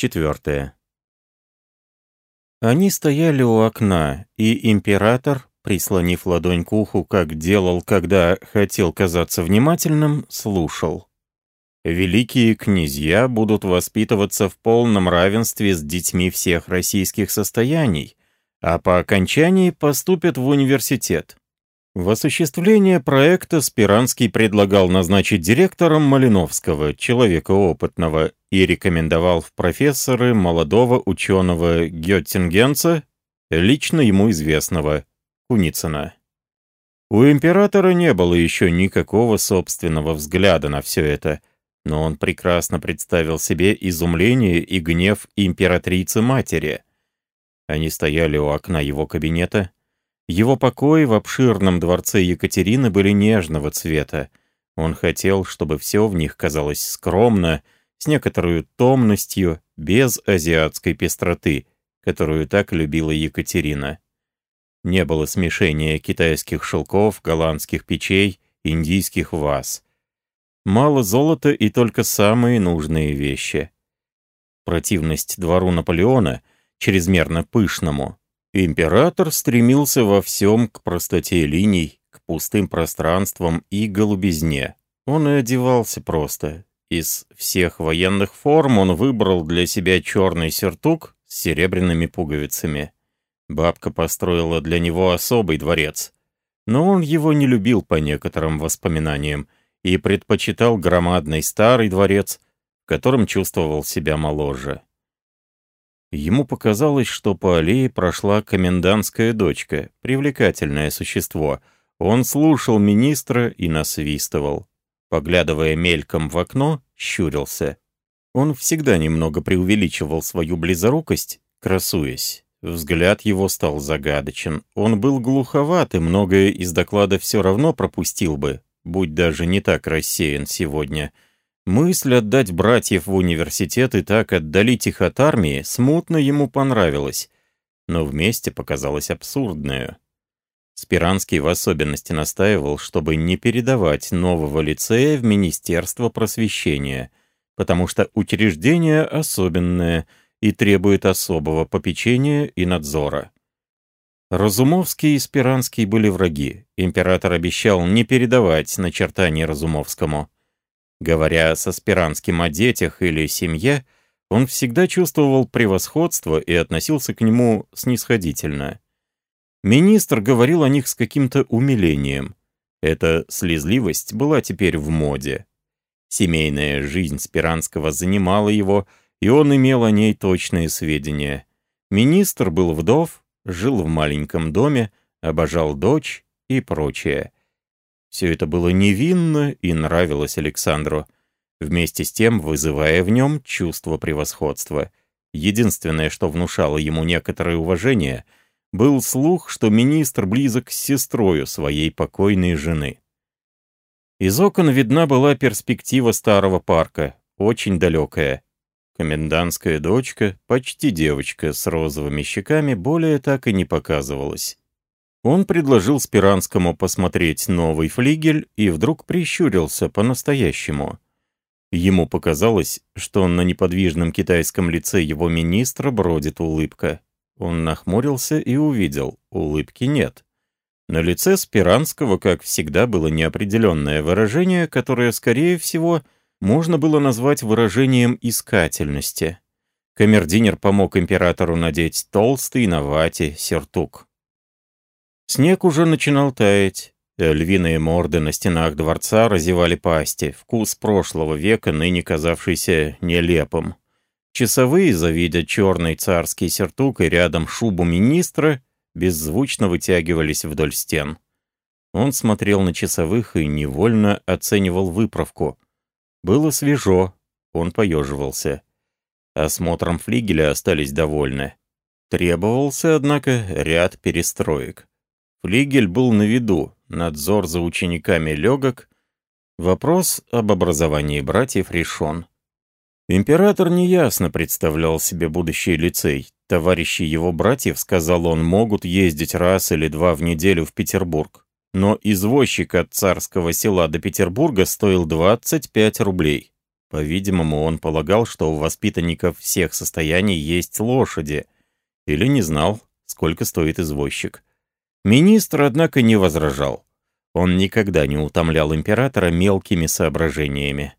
Четвертое. Они стояли у окна, и император, прислонив ладонь к уху, как делал, когда хотел казаться внимательным, слушал. Великие князья будут воспитываться в полном равенстве с детьми всех российских состояний, а по окончании поступят в университет. В осуществление проекта Спиранский предлагал назначить директором Малиновского, человека опытного, и рекомендовал в профессоры молодого ученого Геттингенца, лично ему известного, Куницына. У императора не было еще никакого собственного взгляда на все это, но он прекрасно представил себе изумление и гнев императрицы-матери. Они стояли у окна его кабинета, его покои в обширном дворце Екатерины были нежного цвета. Он хотел, чтобы все в них казалось скромно, с некоторой томностью, без азиатской пестроты, которую так любила Екатерина. Не было смешения китайских шелков, голландских печей, индийских ваз. Мало золота и только самые нужные вещи. Противность двору Наполеона, чрезмерно пышному, Император стремился во всем к простоте линий, к пустым пространствам и голубизне. Он и одевался просто. Из всех военных форм он выбрал для себя черный сюртук с серебряными пуговицами. Бабка построила для него особый дворец. Но он его не любил по некоторым воспоминаниям и предпочитал громадный старый дворец, в котором чувствовал себя моложе. Ему показалось, что по аллее прошла комендантская дочка, привлекательное существо. Он слушал министра и насвистывал. Поглядывая мельком в окно, щурился. Он всегда немного преувеличивал свою близорукость, красуясь. Взгляд его стал загадочен. Он был глуховат, и многое из доклада все равно пропустил бы, будь даже не так рассеян сегодня — Мысль отдать братьев в университет и так отдалить их от армии смутно ему понравилась, но вместе показалась абсурдную. Спиранский в особенности настаивал, чтобы не передавать нового лицея в Министерство просвещения, потому что учреждение особенное и требует особого попечения и надзора. Разумовский и Спиранский были враги. Император обещал не передавать начертания Разумовскому. Говоря со Спиранским о детях или семье, он всегда чувствовал превосходство и относился к нему снисходительно. Министр говорил о них с каким-то умилением. Эта слезливость была теперь в моде. Семейная жизнь Спиранского занимала его, и он имел о ней точные сведения. Министр был вдов, жил в маленьком доме, обожал дочь и прочее. Все это было невинно и нравилось Александру, вместе с тем вызывая в нем чувство превосходства. Единственное, что внушало ему некоторое уважение, был слух, что министр близок с сестрою своей покойной жены. Из окон видна была перспектива старого парка, очень далекая. Комендантская дочка, почти девочка с розовыми щеками, более так и не показывалась. Он предложил Спиранскому посмотреть новый флигель и вдруг прищурился по-настоящему. Ему показалось, что на неподвижном китайском лице его министра бродит улыбка. Он нахмурился и увидел, улыбки нет. На лице Спиранского, как всегда, было неопределенное выражение, которое, скорее всего, можно было назвать выражением искательности. Камердинер помог императору надеть толстый на вате сюртук. Снег уже начинал таять. Львиные морды на стенах дворца разевали пасти, вкус прошлого века, ныне казавшийся нелепым. Часовые, завидя черный царский сертук и рядом шубу министра, беззвучно вытягивались вдоль стен. Он смотрел на часовых и невольно оценивал выправку. Было свежо, он поеживался. Осмотром флигеля остались довольны. Требовался, однако, ряд перестроек. Флигель был на виду, надзор за учениками легок, вопрос об образовании братьев решен. Император неясно представлял себе будущий лицей. Товарищи его братьев, сказал он, могут ездить раз или два в неделю в Петербург. Но извозчик от царского села до Петербурга стоил 25 рублей. По-видимому, он полагал, что у воспитанников всех состояний есть лошади, или не знал, сколько стоит извозчик. Министр, однако, не возражал. Он никогда не утомлял императора мелкими соображениями.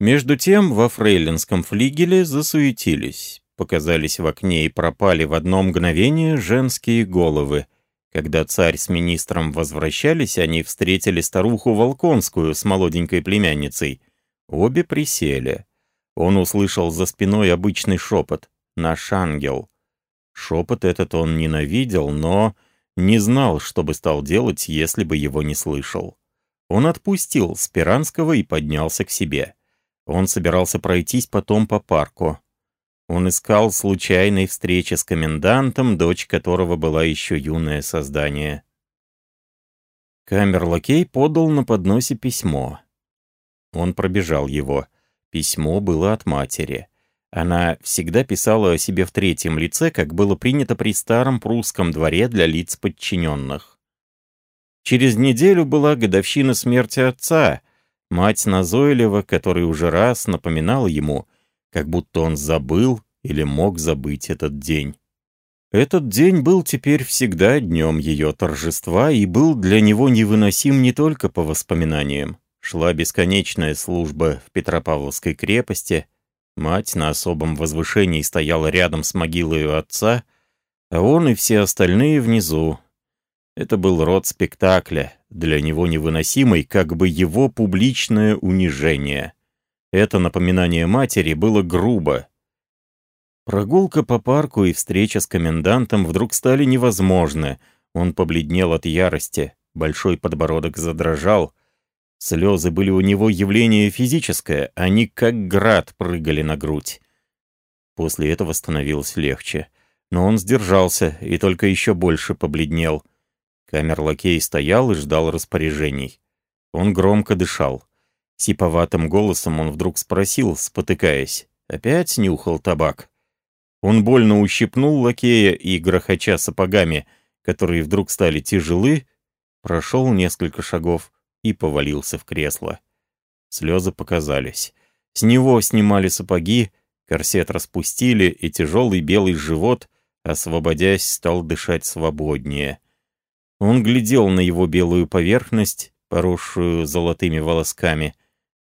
Между тем во фрейлинском флигеле засуетились. Показались в окне и пропали в одно мгновение женские головы. Когда царь с министром возвращались, они встретили старуху Волконскую с молоденькой племянницей. Обе присели. Он услышал за спиной обычный шепот «Наш ангел». Шепот этот он ненавидел, но не знал, что бы стал делать, если бы его не слышал. Он отпустил Спиранского и поднялся к себе. Он собирался пройтись потом по парку. Он искал случайной встречи с комендантом, дочь которого была еще юное создание. Камерлакей подал на подносе письмо. Он пробежал его. Письмо было от матери. Она всегда писала о себе в третьем лице, как было принято при старом прусском дворе для лиц подчиненных. Через неделю была годовщина смерти отца, Мать назойлива, который уже раз напоминал ему, как будто он забыл или мог забыть этот день. Этот день был теперь всегда днем ее торжества и был для него невыносим не только по воспоминаниям. Шла бесконечная служба в Петропавловской крепости, мать на особом возвышении стояла рядом с могилой отца, а он и все остальные внизу, это был род спектакля, для него невыносимый, как бы его публичное унижение. Это напоминание матери было грубо. Прогулка по парку и встреча с комендантом вдруг стали невозможны. Он побледнел от ярости, большой подбородок задрожал. Слезы были у него явление физическое, они как град прыгали на грудь. После этого становилось легче. Но он сдержался и только еще больше побледнел — Камерлакей стоял и ждал распоряжений. Он громко дышал. Сиповатым голосом он вдруг спросил, спотыкаясь. Опять нюхал табак. Он больно ущипнул лакея и, грохоча сапогами, которые вдруг стали тяжелы, прошел несколько шагов и повалился в кресло. Слезы показались. С него снимали сапоги, корсет распустили, и тяжелый белый живот, освободясь, стал дышать свободнее — он глядел на его белую поверхность, поросшую золотыми волосками,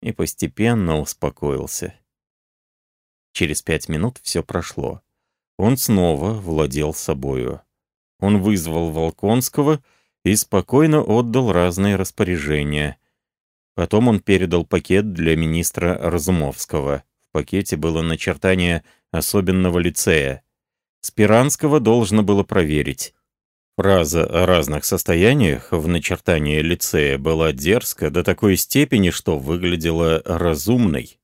и постепенно успокоился. Через пять минут все прошло. Он снова владел собою. Он вызвал Волконского и спокойно отдал разные распоряжения. Потом он передал пакет для министра Разумовского. В пакете было начертание особенного лицея. Спиранского должно было проверить. Фраза о разных состояниях в начертании лицея была дерзка до такой степени, что выглядела разумной.